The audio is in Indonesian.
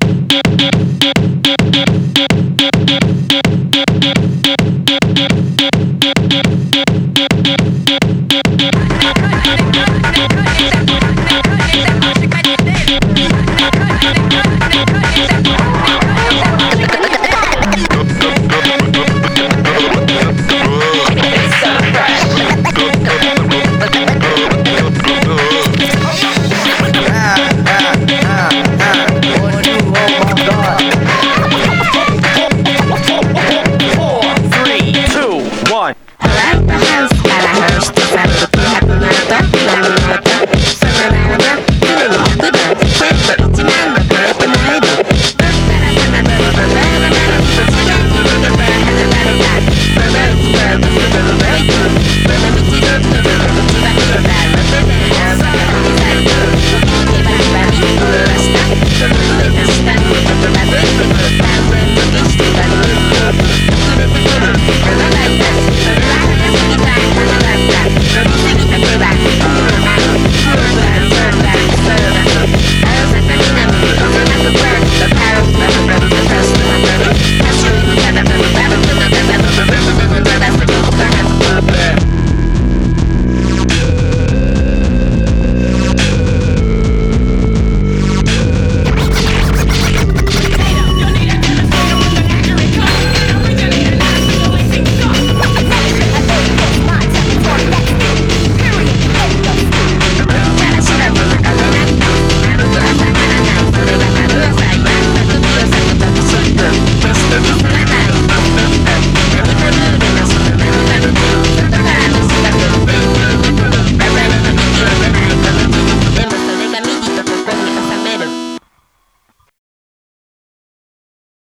Yeah.